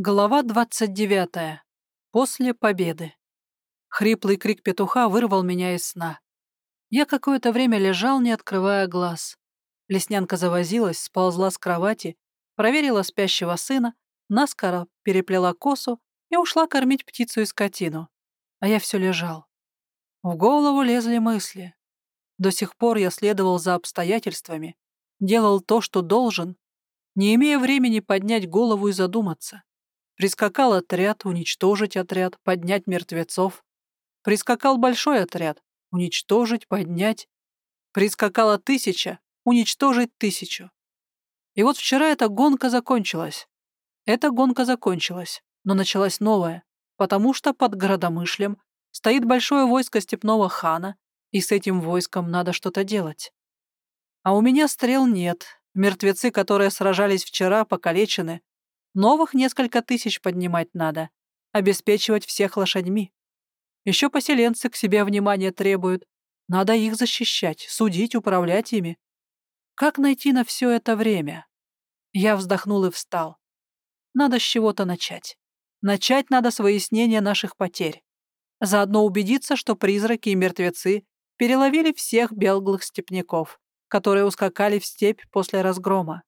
Глава 29. После победы. Хриплый крик петуха вырвал меня из сна. Я какое-то время лежал, не открывая глаз. Леснянка завозилась, сползла с кровати, проверила спящего сына, наскоро переплела косу и ушла кормить птицу и скотину. А я все лежал. В голову лезли мысли. До сих пор я следовал за обстоятельствами, делал то, что должен, не имея времени поднять голову и задуматься. Прискакал отряд, уничтожить отряд, поднять мертвецов. Прискакал большой отряд, уничтожить, поднять. Прискакала тысяча, уничтожить тысячу. И вот вчера эта гонка закончилась. Эта гонка закончилась, но началась новая, потому что под городомышлем стоит большое войско степного хана, и с этим войском надо что-то делать. А у меня стрел нет. Мертвецы, которые сражались вчера, покалечены, Новых несколько тысяч поднимать надо, обеспечивать всех лошадьми. Еще поселенцы к себе внимание требуют. Надо их защищать, судить, управлять ими. Как найти на все это время? Я вздохнул и встал. Надо с чего-то начать. Начать надо с выяснения наших потерь. Заодно убедиться, что призраки и мертвецы переловили всех белглых степняков, которые ускакали в степь после разгрома.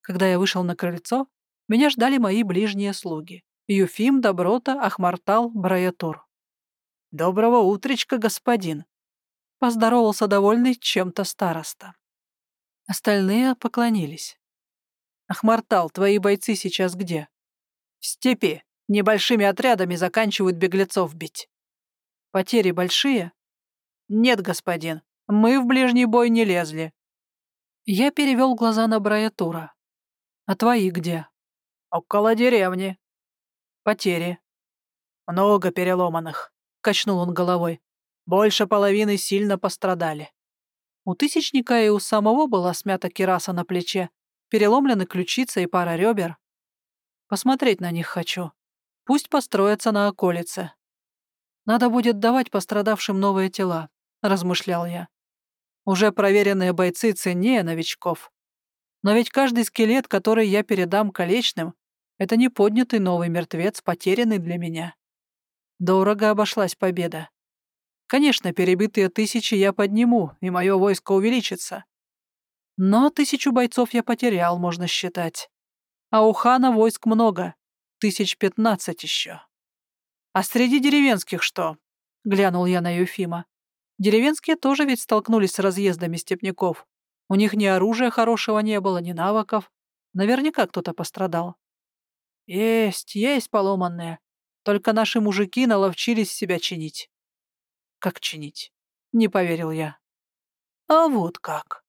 Когда я вышел на крыльцо, меня ждали мои ближние слуги. Юфим, Доброта, Ахмартал, Браятур. «Доброго утречка, господин!» Поздоровался довольный чем-то староста. Остальные поклонились. «Ахмартал, твои бойцы сейчас где?» «В степи. Небольшими отрядами заканчивают беглецов бить». «Потери большие?» «Нет, господин. Мы в ближний бой не лезли». Я перевел глаза на Браятура. «А твои где?» «Около деревни». «Потери». «Много переломанных», — качнул он головой. «Больше половины сильно пострадали». У Тысячника и у самого была смята кираса на плече, переломлены ключица и пара ребер. Посмотреть на них хочу. Пусть построятся на околице. Надо будет давать пострадавшим новые тела, размышлял я. Уже проверенные бойцы ценнее новичков. Но ведь каждый скелет, который я передам колечным, это не поднятый новый мертвец, потерянный для меня. Дорого обошлась победа. Конечно, перебитые тысячи я подниму, и мое войско увеличится. Но тысячу бойцов я потерял, можно считать. А у хана войск много, тысяч пятнадцать еще. А среди деревенских что? Глянул я на Юфима. Деревенские тоже ведь столкнулись с разъездами степняков. У них ни оружия хорошего не было, ни навыков. Наверняка кто-то пострадал. Есть, есть поломанные. Только наши мужики наловчились себя чинить. Как чинить? Не поверил я. А вот как.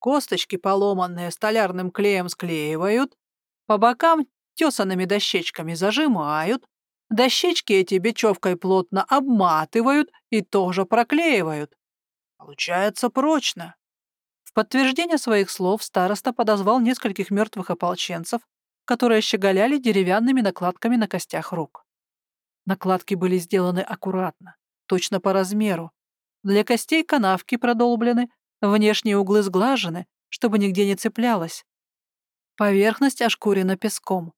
Косточки поломанные столярным клеем склеивают, по бокам тесанными дощечками зажимают, дощечки эти бечевкой плотно обматывают и тоже проклеивают. Получается прочно. В подтверждение своих слов староста подозвал нескольких мертвых ополченцев, которые щеголяли деревянными накладками на костях рук. Накладки были сделаны аккуратно, точно по размеру. Для костей канавки продолблены, внешние углы сглажены, чтобы нигде не цеплялось. Поверхность ошкурена песком.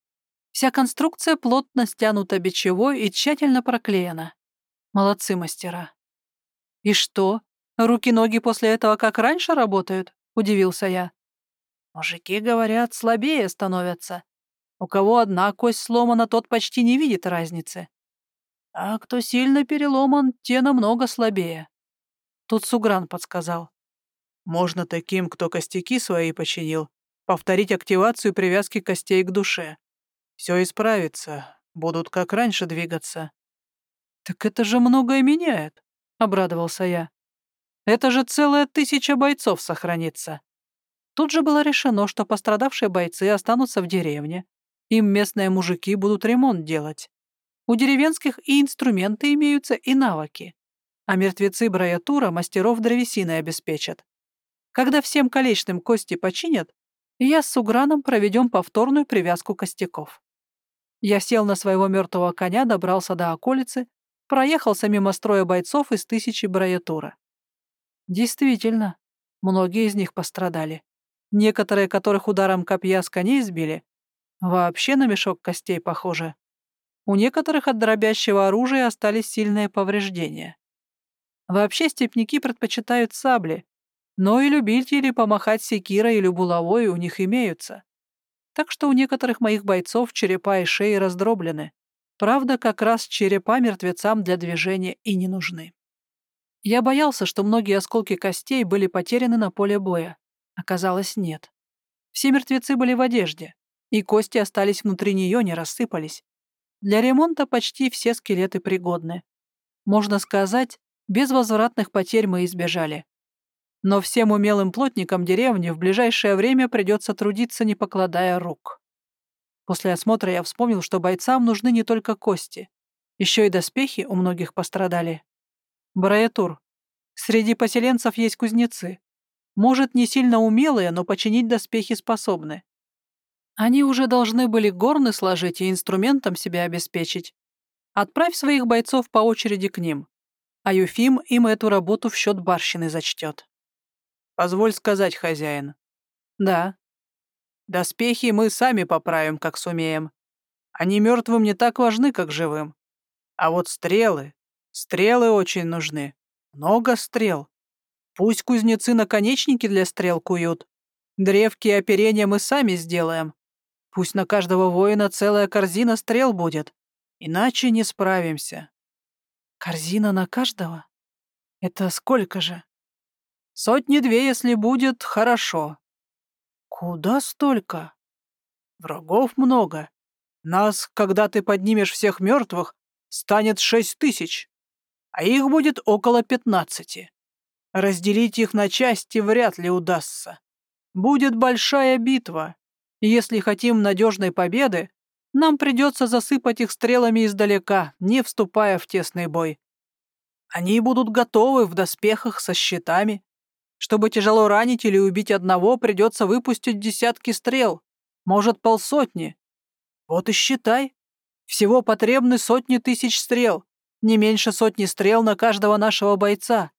Вся конструкция плотно стянута бичевой и тщательно проклеена. Молодцы мастера. И что, Руки-ноги после этого как раньше работают?» — удивился я. «Мужики, говорят, слабее становятся. У кого одна кость сломана, тот почти не видит разницы. А кто сильно переломан, те намного слабее». Тут Сугран подсказал. «Можно таким, кто костяки свои починил, повторить активацию привязки костей к душе. Все исправится, будут как раньше двигаться». «Так это же многое меняет», — обрадовался я. Это же целая тысяча бойцов сохранится. Тут же было решено, что пострадавшие бойцы останутся в деревне. Им местные мужики будут ремонт делать. У деревенских и инструменты имеются, и навыки. А мертвецы Браятура мастеров древесины обеспечат. Когда всем колечным кости починят, я с Суграном проведем повторную привязку костяков. Я сел на своего мертвого коня, добрался до околицы, проехался мимо строя бойцов из тысячи Браятура. Действительно, многие из них пострадали. Некоторые, которых ударом копья с коней сбили, Вообще на мешок костей похоже. У некоторых от дробящего оружия остались сильные повреждения. Вообще степняки предпочитают сабли, но и любители помахать секирой или булавой у них имеются. Так что у некоторых моих бойцов черепа и шеи раздроблены. Правда, как раз черепа мертвецам для движения и не нужны. Я боялся, что многие осколки костей были потеряны на поле боя. Оказалось, нет. Все мертвецы были в одежде, и кости остались внутри нее, не рассыпались. Для ремонта почти все скелеты пригодны. Можно сказать, без возвратных потерь мы избежали. Но всем умелым плотникам деревни в ближайшее время придется трудиться, не покладая рук. После осмотра я вспомнил, что бойцам нужны не только кости. Еще и доспехи у многих пострадали. Браятур. Среди поселенцев есть кузнецы. Может, не сильно умелые, но починить доспехи способны. Они уже должны были горны сложить и инструментом себя обеспечить. Отправь своих бойцов по очереди к ним, а Юфим им эту работу в счет барщины зачтет. Позволь сказать, хозяин. Да. Доспехи мы сами поправим, как сумеем. Они мертвым не так важны, как живым. А вот стрелы... Стрелы очень нужны. Много стрел. Пусть кузнецы наконечники для стрел куют. Древки и оперения мы сами сделаем. Пусть на каждого воина целая корзина стрел будет. Иначе не справимся. Корзина на каждого? Это сколько же? Сотни-две, если будет, хорошо. Куда столько? Врагов много. Нас, когда ты поднимешь всех мертвых, станет шесть тысяч, а их будет около пятнадцати. Разделить их на части вряд ли удастся. Будет большая битва, и если хотим надежной победы, нам придется засыпать их стрелами издалека, не вступая в тесный бой. Они будут готовы в доспехах со щитами, чтобы тяжело ранить или убить одного, придется выпустить десятки стрел, может, полсотни. Вот и считай. Всего потребны сотни тысяч стрел, не меньше сотни стрел на каждого нашего бойца.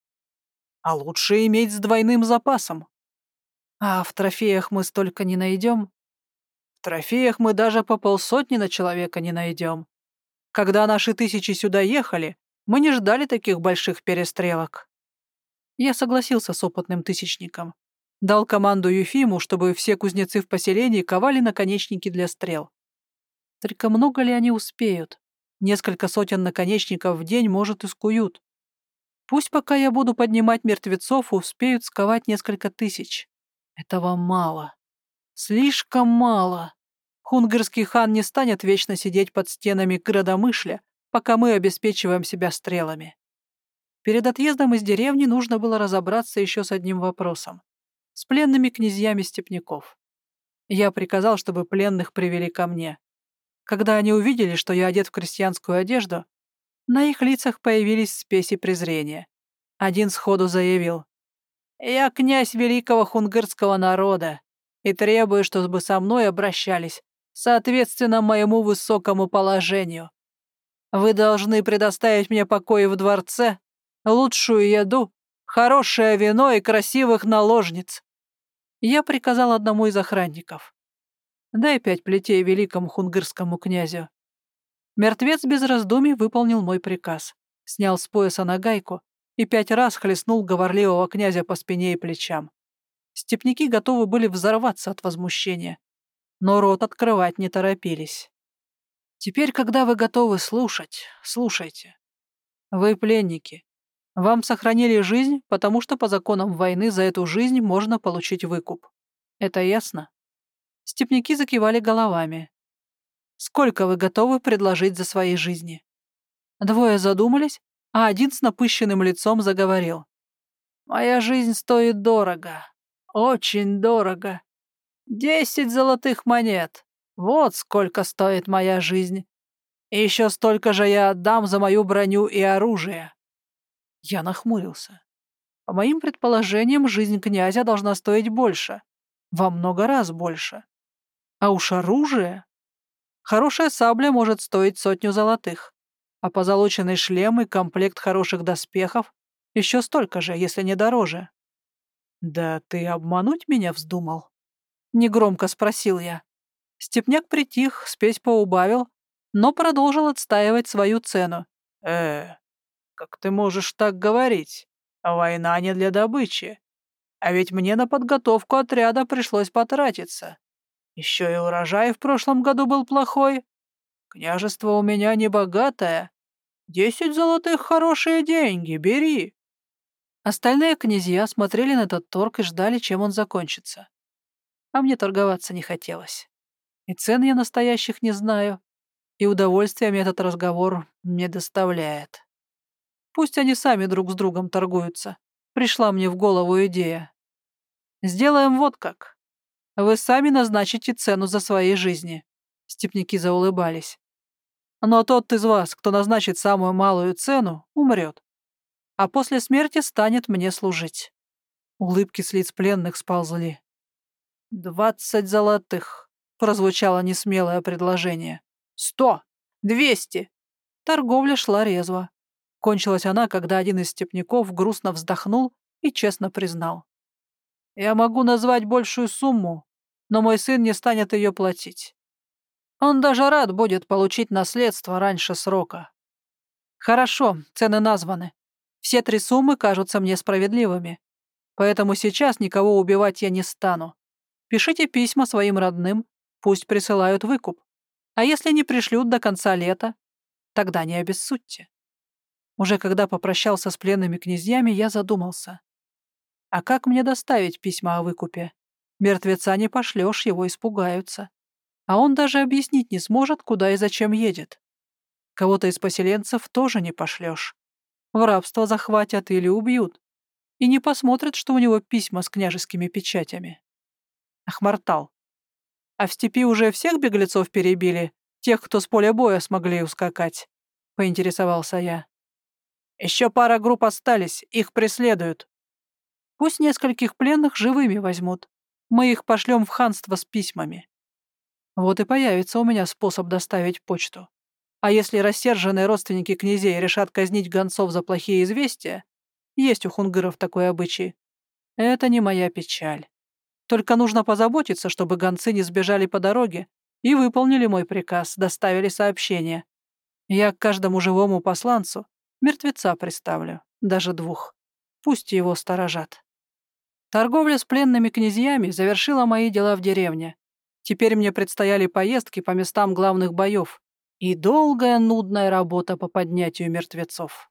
А лучше иметь с двойным запасом. А в трофеях мы столько не найдем. В трофеях мы даже по полсотни на человека не найдем. Когда наши тысячи сюда ехали, мы не ждали таких больших перестрелок. Я согласился с опытным тысячником. Дал команду Юфиму, чтобы все кузнецы в поселении ковали наконечники для стрел. Только много ли они успеют? Несколько сотен наконечников в день, может, и скуют. Пусть пока я буду поднимать мертвецов, успеют сковать несколько тысяч. Этого мало. Слишком мало. Хунгарский хан не станет вечно сидеть под стенами Градомышля, пока мы обеспечиваем себя стрелами. Перед отъездом из деревни нужно было разобраться еще с одним вопросом. С пленными князьями степняков. Я приказал, чтобы пленных привели ко мне. Когда они увидели, что я одет в крестьянскую одежду, на их лицах появились спеси презрения. Один сходу заявил. «Я князь великого хунгарского народа и требую, чтобы со мной обращались, соответственно моему высокому положению. Вы должны предоставить мне покой в дворце лучшую еду, хорошее вино и красивых наложниц. Я приказал одному из охранников. Дай пять плетей великому хунгарскому князю. Мертвец без раздумий выполнил мой приказ, снял с пояса нагайку и пять раз хлестнул говорливого князя по спине и плечам. Степники готовы были взорваться от возмущения, но рот открывать не торопились. Теперь, когда вы готовы слушать, слушайте. Вы пленники, вам сохранили жизнь, потому что по законам войны за эту жизнь можно получить выкуп. Это ясно?» Степняки закивали головами. «Сколько вы готовы предложить за свои жизни?» Двое задумались, а один с напыщенным лицом заговорил. «Моя жизнь стоит дорого. Очень дорого. Десять золотых монет. Вот сколько стоит моя жизнь. И еще столько же я отдам за мою броню и оружие. Я нахмурился. По моим предположениям, жизнь князя должна стоить больше. Во много раз больше. А уж оружие... Хорошая сабля может стоить сотню золотых, а позолоченный шлем и комплект хороших доспехов еще столько же, если не дороже. «Да ты обмануть меня вздумал?» — негромко спросил я. Степняк притих, спесь поубавил, но продолжил отстаивать свою цену. «Э, как ты можешь так говорить? Война не для добычи. А ведь мне на подготовку отряда пришлось потратиться. Еще и урожай в прошлом году был плохой. Княжество у меня небогатое. Десять золотых — хорошие деньги, бери». Остальные князья смотрели на этот торг и ждали, чем он закончится. А мне торговаться не хотелось. И цен я настоящих не знаю, и удовольствия мне этот разговор не доставляет. Пусть они сами друг с другом торгуются. Пришла мне в голову идея. Сделаем вот как. Вы сами назначите цену за свои жизни. Степники заулыбались. Но тот из вас, кто назначит самую малую цену, умрет. А после смерти станет мне служить. Улыбки с лиц пленных сползли. «Двадцать золотых», — прозвучало несмелое предложение. «Сто! Двести!» Торговля шла резво. Кончилась она, когда один из степняков грустно вздохнул и честно признал. «Я могу назвать большую сумму, но мой сын не станет ее платить. Он даже рад будет получить наследство раньше срока. Хорошо, цены названы. Все три суммы кажутся мне справедливыми. Поэтому сейчас никого убивать я не стану. Пишите письма своим родным, пусть присылают выкуп. А если не пришлют до конца лета, тогда не обессудьте. Уже когда попрощался с пленными князьями, я задумался. А как мне доставить письма о выкупе? Мертвеца не пошлешь, его испугаются а он даже объяснить не сможет, куда и зачем едет. Кого-то из поселенцев тоже не пошлешь. В рабство захватят или убьют. И не посмотрят, что у него письма с княжескими печатями. Ахмартал. А в степи уже всех беглецов перебили, тех, кто с поля боя смогли ускакать, — поинтересовался я. Еще пара групп остались, их преследуют. Пусть нескольких пленных живыми возьмут. Мы их пошлем в ханство с письмами. Вот и появится у меня способ доставить почту. А если рассерженные родственники князей решат казнить гонцов за плохие известия, есть у хунгыров такой обычай, это не моя печаль. Только нужно позаботиться, чтобы гонцы не сбежали по дороге и выполнили мой приказ, доставили сообщение. Я к каждому живому посланцу мертвеца приставлю, даже двух. Пусть его сторожат. Торговля с пленными князьями завершила мои дела в деревне, Теперь мне предстояли поездки по местам главных боев и долгая нудная работа по поднятию мертвецов.